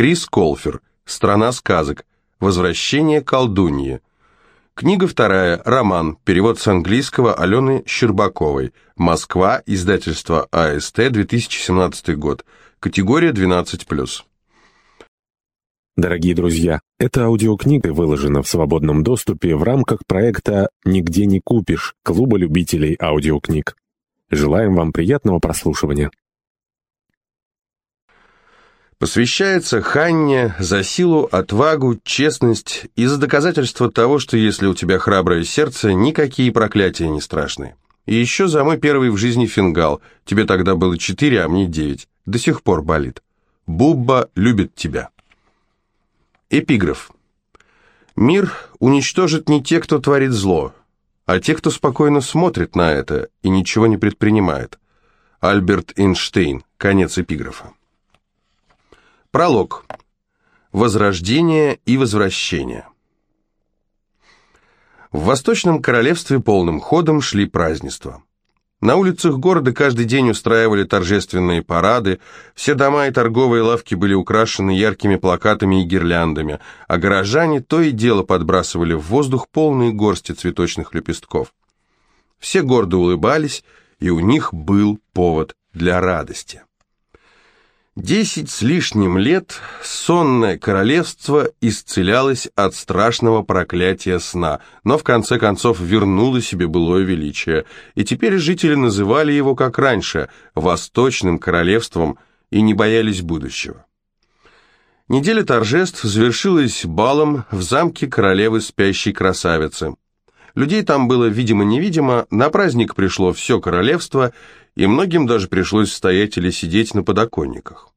Крис Колфер. Страна сказок. Возвращение колдуньи. Книга вторая. Роман. Перевод с английского Алены Щербаковой. Москва. Издательство АСТ. 2017 год. Категория 12+. Дорогие друзья, эта аудиокнига выложена в свободном доступе в рамках проекта «Нигде не купишь» Клуба любителей аудиокниг. Желаем вам приятного прослушивания. Посвящается Ханне за силу, отвагу, честность и за доказательство того, что если у тебя храброе сердце, никакие проклятия не страшны. И еще за мой первый в жизни фингал. Тебе тогда было четыре, а мне девять. До сих пор болит. Бубба любит тебя. Эпиграф. Мир уничтожит не те, кто творит зло, а те, кто спокойно смотрит на это и ничего не предпринимает. Альберт Эйнштейн. Конец эпиграфа. Пролог. Возрождение и возвращение. В Восточном Королевстве полным ходом шли празднества. На улицах города каждый день устраивали торжественные парады, все дома и торговые лавки были украшены яркими плакатами и гирляндами, а горожане то и дело подбрасывали в воздух полные горсти цветочных лепестков. Все гордо улыбались, и у них был повод для радости. Десять с лишним лет сонное королевство исцелялось от страшного проклятия сна, но в конце концов вернуло себе былое величие, и теперь жители называли его, как раньше, Восточным королевством и не боялись будущего. Неделя торжеств завершилась балом в замке королевы спящей красавицы. Людей там было видимо-невидимо, на праздник пришло все королевство, и многим даже пришлось стоять или сидеть на подоконниках.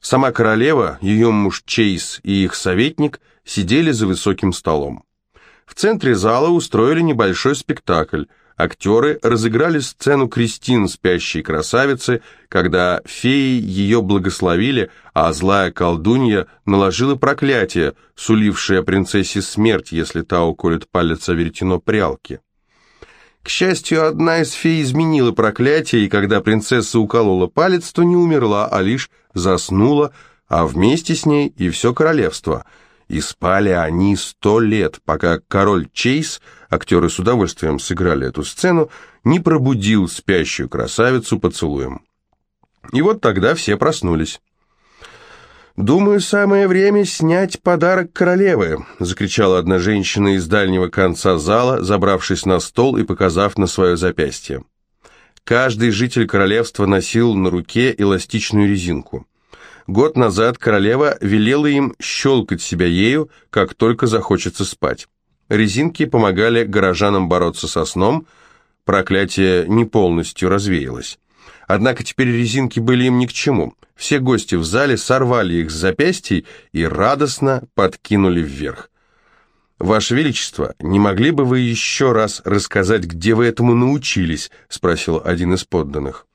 Сама королева, ее муж Чейз и их советник сидели за высоким столом. В центре зала устроили небольшой спектакль. Актеры разыграли сцену Кристин, спящей красавицы, когда феи ее благословили, а злая колдунья наложила проклятие, сулившее принцессе смерть, если та уколет палец о веретено прялки. К счастью, одна из фей изменила проклятие, и когда принцесса уколола палец, то не умерла, а лишь заснула, а вместе с ней и все королевство. И спали они сто лет, пока король Чейз, актеры с удовольствием сыграли эту сцену, не пробудил спящую красавицу поцелуем. И вот тогда все проснулись. «Думаю, самое время снять подарок королевы», — закричала одна женщина из дальнего конца зала, забравшись на стол и показав на свое запястье. Каждый житель королевства носил на руке эластичную резинку. Год назад королева велела им щелкать себя ею, как только захочется спать. Резинки помогали горожанам бороться со сном, проклятие не полностью развеялось. Однако теперь резинки были им ни к чему. Все гости в зале сорвали их с запястьей и радостно подкинули вверх. «Ваше Величество, не могли бы вы еще раз рассказать, где вы этому научились?» — спросил один из подданных.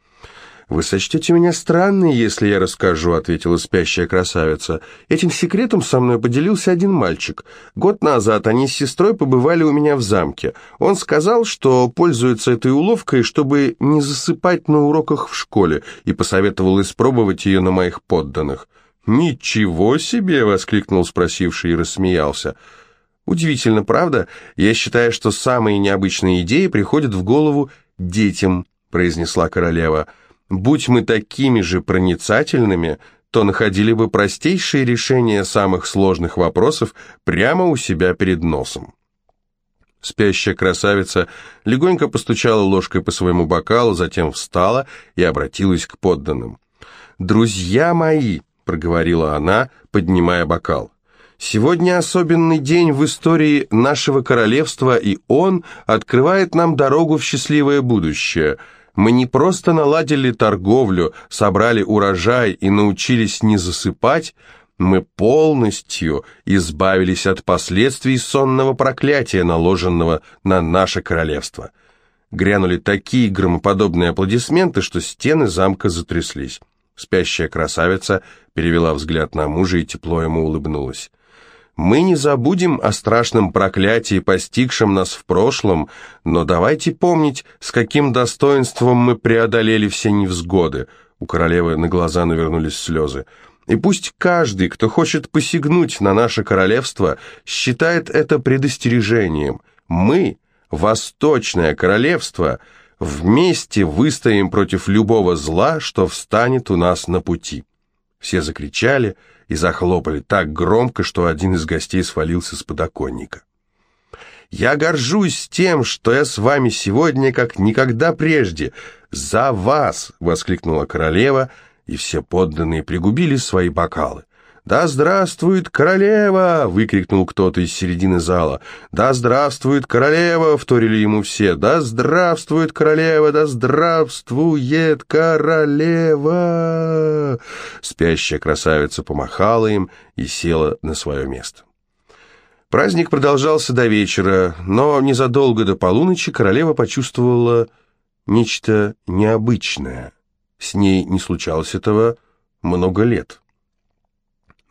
«Вы сочтете меня странной, если я расскажу», — ответила спящая красавица. «Этим секретом со мной поделился один мальчик. Год назад они с сестрой побывали у меня в замке. Он сказал, что пользуется этой уловкой, чтобы не засыпать на уроках в школе, и посоветовал испробовать ее на моих подданных». «Ничего себе!» — воскликнул спросивший и рассмеялся. Удивительно, правда? Я считаю, что самые необычные идеи приходят в голову детям, произнесла королева. Будь мы такими же проницательными, то находили бы простейшие решения самых сложных вопросов прямо у себя перед носом. Спящая красавица легонько постучала ложкой по своему бокалу, затем встала и обратилась к подданным. «Друзья мои», — проговорила она, поднимая бокал, Сегодня особенный день в истории нашего королевства, и он открывает нам дорогу в счастливое будущее. Мы не просто наладили торговлю, собрали урожай и научились не засыпать, мы полностью избавились от последствий сонного проклятия, наложенного на наше королевство. Грянули такие громоподобные аплодисменты, что стены замка затряслись. Спящая красавица перевела взгляд на мужа и тепло ему улыбнулась. Мы не забудем о страшном проклятии, постигшем нас в прошлом, но давайте помнить, с каким достоинством мы преодолели все невзгоды. У королевы на глаза навернулись слезы. И пусть каждый, кто хочет посягнуть на наше королевство, считает это предостережением. Мы, Восточное королевство, вместе выстоим против любого зла, что встанет у нас на пути». Все закричали и захлопали так громко, что один из гостей свалился с подоконника. «Я горжусь тем, что я с вами сегодня, как никогда прежде. За вас!» — воскликнула королева — и все подданные пригубили свои бокалы. «Да здравствует королева!» — выкрикнул кто-то из середины зала. «Да здравствует королева!» — вторили ему все. «Да здравствует королева! Да здравствует королева!» Спящая красавица помахала им и села на свое место. Праздник продолжался до вечера, но незадолго до полуночи королева почувствовала нечто необычное. С ней не случалось этого много лет.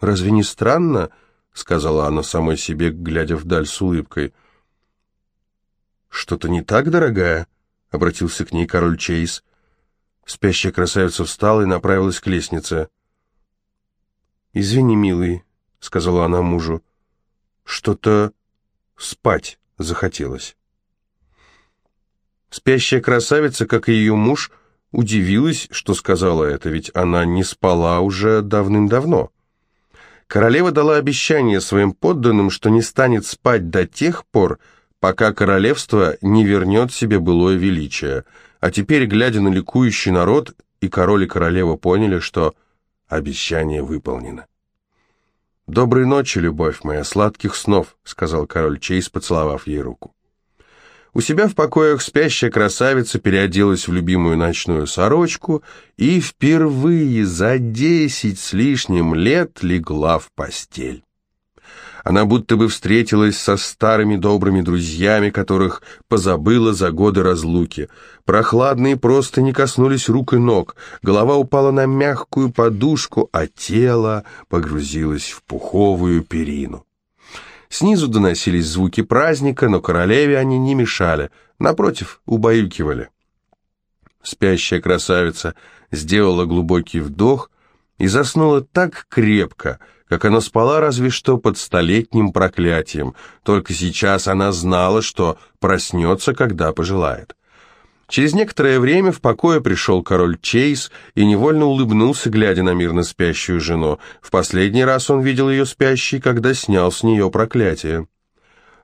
«Разве не странно?» — сказала она самой себе, глядя вдаль с улыбкой. «Что-то не так, дорогая?» — обратился к ней король Чейз. Спящая красавица встала и направилась к лестнице. «Извини, милый», — сказала она мужу. «Что-то спать захотелось». Спящая красавица, как и ее муж, — удивилась, что сказала это, ведь она не спала уже давным-давно. Королева дала обещание своим подданным, что не станет спать до тех пор, пока королевство не вернет себе былое величие. А теперь, глядя на ликующий народ, и король и королева поняли, что обещание выполнено. «Доброй ночи, любовь моя, сладких снов», — сказал король Чейз, поцеловав ей руку. У себя в покоях спящая красавица переоделась в любимую ночную сорочку и впервые за десять с лишним лет легла в постель. Она будто бы встретилась со старыми добрыми друзьями, которых позабыла за годы разлуки. Прохладные просто не коснулись рук и ног, голова упала на мягкую подушку, а тело погрузилось в пуховую перину. Снизу доносились звуки праздника, но королеве они не мешали, напротив, убаюкивали. Спящая красавица сделала глубокий вдох и заснула так крепко, как она спала разве что под столетним проклятием, только сейчас она знала, что проснется, когда пожелает. Через некоторое время в покое пришел король Чейз и невольно улыбнулся, глядя на мирно спящую жену. В последний раз он видел ее спящей, когда снял с нее проклятие.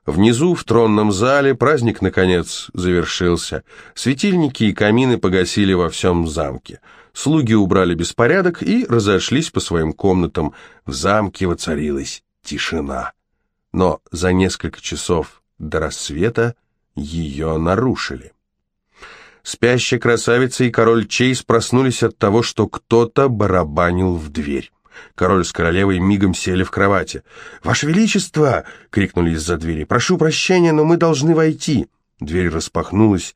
Внизу, в тронном зале, праздник, наконец, завершился. Светильники и камины погасили во всем замке. Слуги убрали беспорядок и разошлись по своим комнатам. В замке воцарилась тишина. Но за несколько часов до рассвета ее нарушили. Спящая красавица и король Чейз проснулись от того, что кто-то барабанил в дверь. Король с королевой мигом сели в кровати. «Ваше Величество!» — крикнули из-за двери. «Прошу прощения, но мы должны войти!» Дверь распахнулась,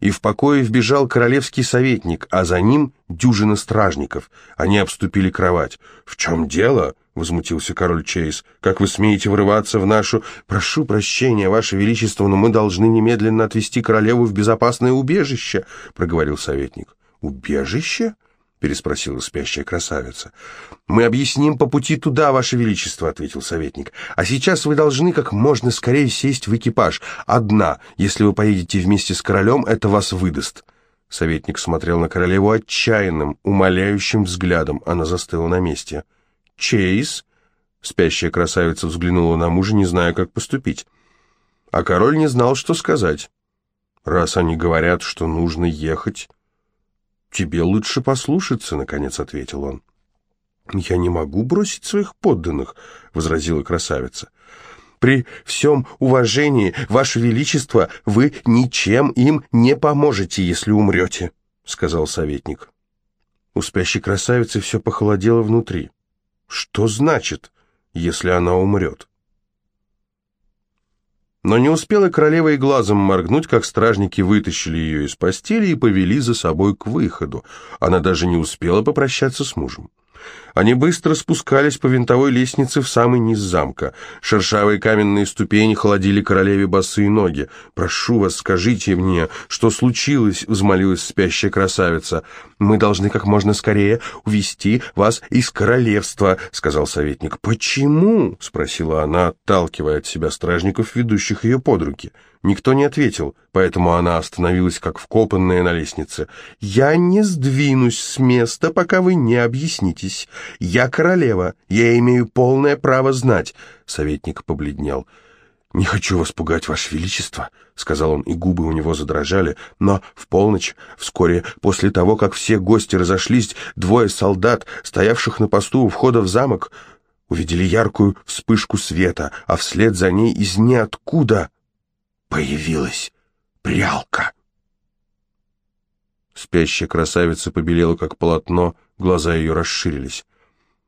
и в покое вбежал королевский советник, а за ним дюжина стражников. Они обступили кровать. «В чем дело?» Возмутился король Чейз. «Как вы смеете врываться в нашу...» «Прошу прощения, ваше величество, но мы должны немедленно отвезти королеву в безопасное убежище», — проговорил советник. «Убежище?» — переспросила спящая красавица. «Мы объясним по пути туда, ваше величество», — ответил советник. «А сейчас вы должны как можно скорее сесть в экипаж. Одна. Если вы поедете вместе с королем, это вас выдаст». Советник смотрел на королеву отчаянным, умоляющим взглядом. Она застыла на месте. Чейз?» Спящая красавица взглянула на мужа, не зная, как поступить. А король не знал, что сказать. «Раз они говорят, что нужно ехать, тебе лучше послушаться», — наконец ответил он. «Я не могу бросить своих подданных», — возразила красавица. «При всем уважении, Ваше Величество, вы ничем им не поможете, если умрете», — сказал советник. У спящей красавицы все похолодело внутри. Что значит, если она умрет? Но не успела королева и глазом моргнуть, как стражники вытащили ее из постели и повели за собой к выходу. Она даже не успела попрощаться с мужем. Они быстро спускались по винтовой лестнице в самый низ замка. Шершавые каменные ступени холодили королеве босые ноги. «Прошу вас, скажите мне, что случилось?» — взмолилась спящая красавица. «Мы должны как можно скорее увести вас из королевства», — сказал советник. «Почему?» — спросила она, отталкивая от себя стражников, ведущих ее под руки. Никто не ответил, поэтому она остановилась как вкопанная на лестнице. «Я не сдвинусь с места, пока вы не объяснитесь. Я королева, я имею полное право знать». Советник побледнел. «Не хочу вас пугать, Ваше Величество», — сказал он, и губы у него задрожали, «но в полночь, вскоре после того, как все гости разошлись, двое солдат, стоявших на посту у входа в замок, увидели яркую вспышку света, а вслед за ней из ниоткуда появилась прялка. Спящая красавица побелела, как полотно, глаза ее расширились.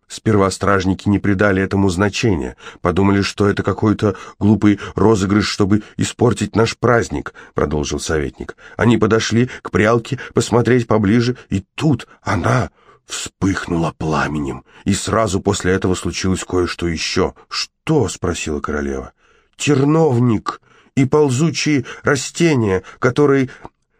Сперва стражники не придали этому значения, подумали, что это какой-то глупый розыгрыш, чтобы испортить наш праздник, продолжил советник. Они подошли к прялке посмотреть поближе, и тут она вспыхнула пламенем, и сразу после этого случилось кое-что еще. «Что?» — спросила королева. «Терновник!» И ползучие растения, которые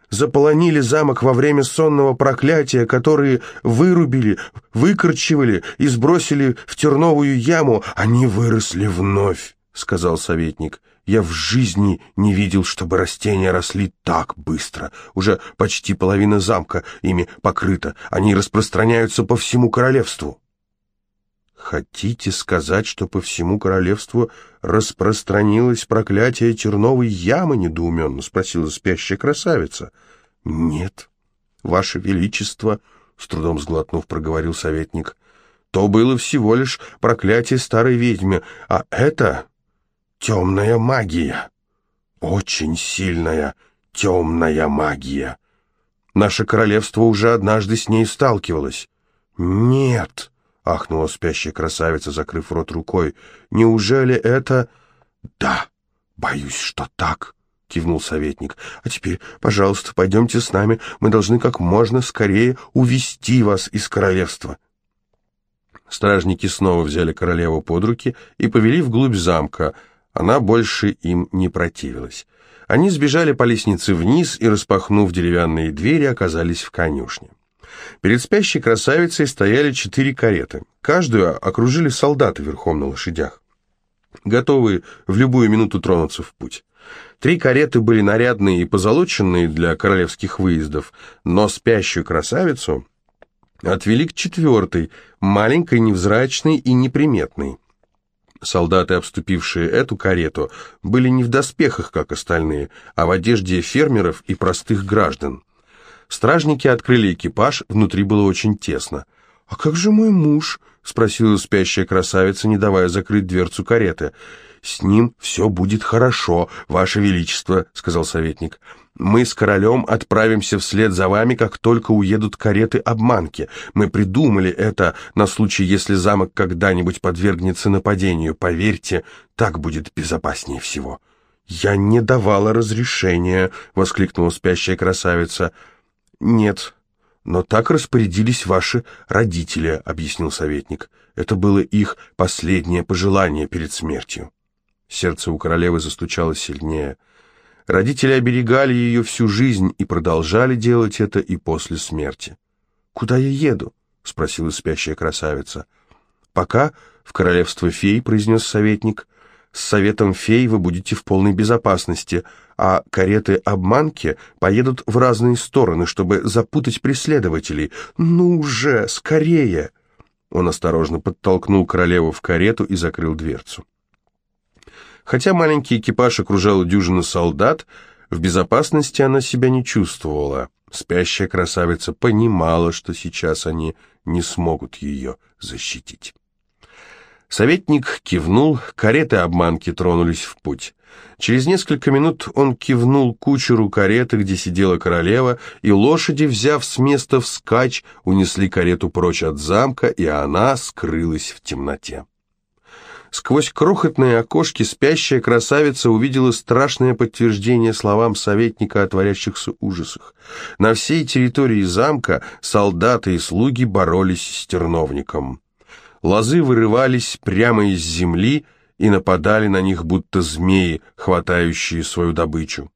заполонили замок во время сонного проклятия, которые вырубили, выкорчевали и сбросили в терновую яму, они выросли вновь, — сказал советник. Я в жизни не видел, чтобы растения росли так быстро. Уже почти половина замка ими покрыта. Они распространяются по всему королевству. «Хотите сказать, что по всему королевству распространилось проклятие терновой ямы?» — недоуменно спросила спящая красавица. «Нет, ваше величество», — с трудом сглотнув, проговорил советник, — «то было всего лишь проклятие старой ведьмы, а это темная магия, очень сильная темная магия. Наше королевство уже однажды с ней сталкивалось». «Нет», — ахнула спящая красавица, закрыв рот рукой. «Неужели это...» «Да, боюсь, что так», — кивнул советник. «А теперь, пожалуйста, пойдемте с нами. Мы должны как можно скорее увести вас из королевства». Стражники снова взяли королеву под руки и повели вглубь замка. Она больше им не противилась. Они сбежали по лестнице вниз и, распахнув деревянные двери, оказались в конюшне. Перед спящей красавицей стояли четыре кареты. Каждую окружили солдаты верхом на лошадях, готовые в любую минуту тронуться в путь. Три кареты были нарядные и позолоченные для королевских выездов, но спящую красавицу отвели к четвертой, маленькой, невзрачной и неприметной. Солдаты, обступившие эту карету, были не в доспехах, как остальные, а в одежде фермеров и простых граждан. Стражники открыли экипаж, внутри было очень тесно. «А как же мой муж?» — спросила спящая красавица, не давая закрыть дверцу кареты. «С ним все будет хорошо, ваше величество», — сказал советник. «Мы с королем отправимся вслед за вами, как только уедут кареты-обманки. Мы придумали это на случай, если замок когда-нибудь подвергнется нападению. Поверьте, так будет безопаснее всего». «Я не давала разрешения», — воскликнула спящая красавица. «Нет, но так распорядились ваши родители», — объяснил советник. «Это было их последнее пожелание перед смертью». Сердце у королевы застучало сильнее. Родители оберегали ее всю жизнь и продолжали делать это и после смерти. «Куда я еду?» — спросила спящая красавица. «Пока в королевство фей», — произнес советник. «С советом фей вы будете в полной безопасности, а кареты-обманки поедут в разные стороны, чтобы запутать преследователей. Ну же, скорее!» Он осторожно подтолкнул королеву в карету и закрыл дверцу. Хотя маленький экипаж окружал дюжину солдат, в безопасности она себя не чувствовала. Спящая красавица понимала, что сейчас они не смогут ее защитить. Советник кивнул, кареты-обманки тронулись в путь. Через несколько минут он кивнул кучеру кареты, где сидела королева, и лошади, взяв с места вскачь, унесли карету прочь от замка, и она скрылась в темноте. Сквозь крохотные окошки спящая красавица увидела страшное подтверждение словам советника о творящихся ужасах. На всей территории замка солдаты и слуги боролись с терновником. Лозы вырывались прямо из земли и нападали на них, будто змеи, хватающие свою добычу.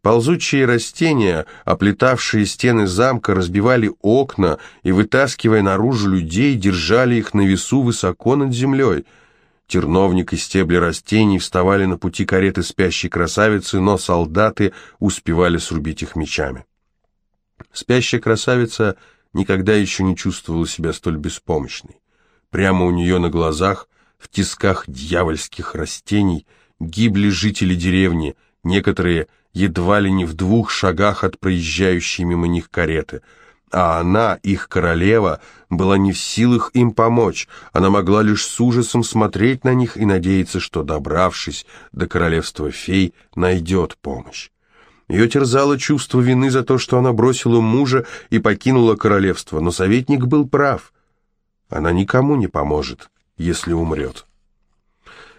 Ползучие растения, оплетавшие стены замка, разбивали окна и, вытаскивая наружу людей, держали их на весу высоко над землей. Терновник и стебли растений вставали на пути кареты спящей красавицы, но солдаты успевали срубить их мечами. Спящая красавица никогда еще не чувствовала себя столь беспомощной. Прямо у нее на глазах, в тисках дьявольских растений, гибли жители деревни, некоторые – едва ли не в двух шагах от проезжающей мимо них кареты. А она, их королева, была не в силах им помочь. Она могла лишь с ужасом смотреть на них и надеяться, что, добравшись до королевства фей, найдет помощь. Ее терзало чувство вины за то, что она бросила мужа и покинула королевство, но советник был прав. Она никому не поможет, если умрет.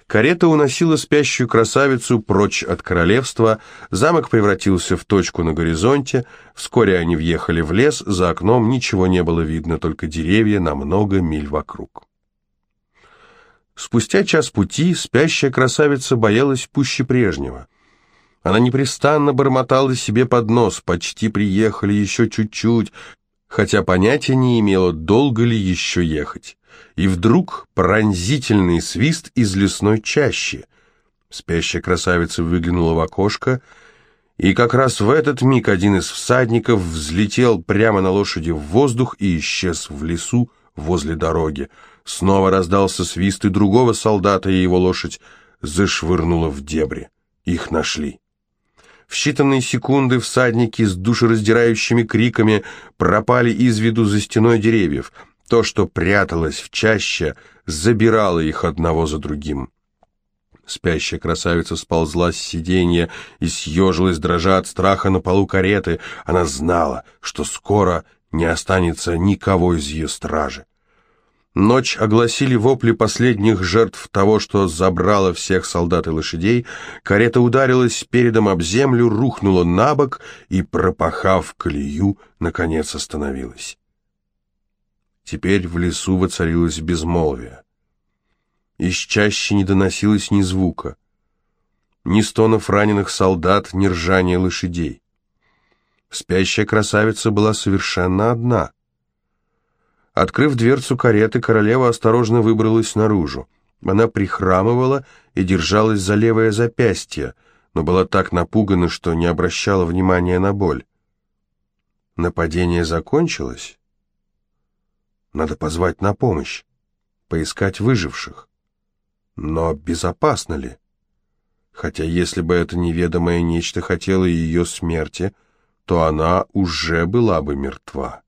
Карета уносила спящую красавицу прочь от королевства, замок превратился в точку на горизонте, вскоре они въехали в лес, за окном ничего не было видно, только деревья на много миль вокруг. Спустя час пути спящая красавица боялась пуще прежнего. Она непрестанно бормотала себе под нос, почти приехали, еще чуть-чуть, хотя понятия не имела, долго ли еще ехать и вдруг пронзительный свист из лесной чащи. Спящая красавица выглянула в окошко, и как раз в этот миг один из всадников взлетел прямо на лошади в воздух и исчез в лесу возле дороги. Снова раздался свист, и другого солдата и его лошадь зашвырнуло в дебри. Их нашли. В считанные секунды всадники с душераздирающими криками пропали из виду за стеной деревьев. То, что пряталось в чаще, забирало их одного за другим. Спящая красавица сползла с сиденья и съежилась, дрожа от страха на полу кареты. Она знала, что скоро не останется никого из ее стражи. Ночь огласили вопли последних жертв того, что забрало всех солдат и лошадей. Карета ударилась передом об землю, рухнула на бок и, пропахав колею, наконец остановилась. Теперь в лесу воцарилось безмолвие. Из чаще не доносилось ни звука, ни стонов раненых солдат, ни ржания лошадей. Спящая красавица была совершенно одна. Открыв дверцу кареты, королева осторожно выбралась наружу. Она прихрамывала и держалась за левое запястье, но была так напугана, что не обращала внимания на боль. Нападение закончилось? Надо позвать на помощь, поискать выживших. Но безопасно ли? Хотя если бы это неведомое нечто хотело ее смерти, то она уже была бы мертва.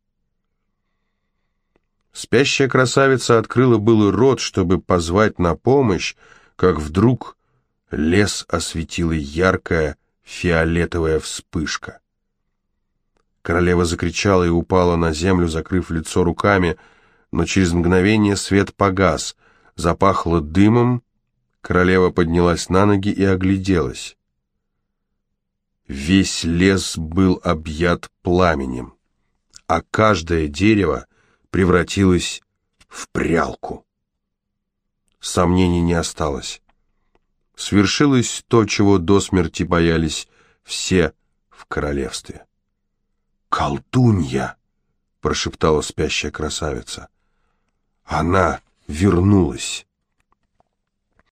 Спящая красавица открыла был рот, чтобы позвать на помощь, как вдруг лес осветила яркая фиолетовая вспышка. Королева закричала и упала на землю, закрыв лицо руками, но через мгновение свет погас, запахло дымом, королева поднялась на ноги и огляделась. Весь лес был объят пламенем, а каждое дерево превратилось в прялку. Сомнений не осталось. Свершилось то, чего до смерти боялись все в королевстве. «Колдунья!» — прошептала спящая красавица. Она вернулась.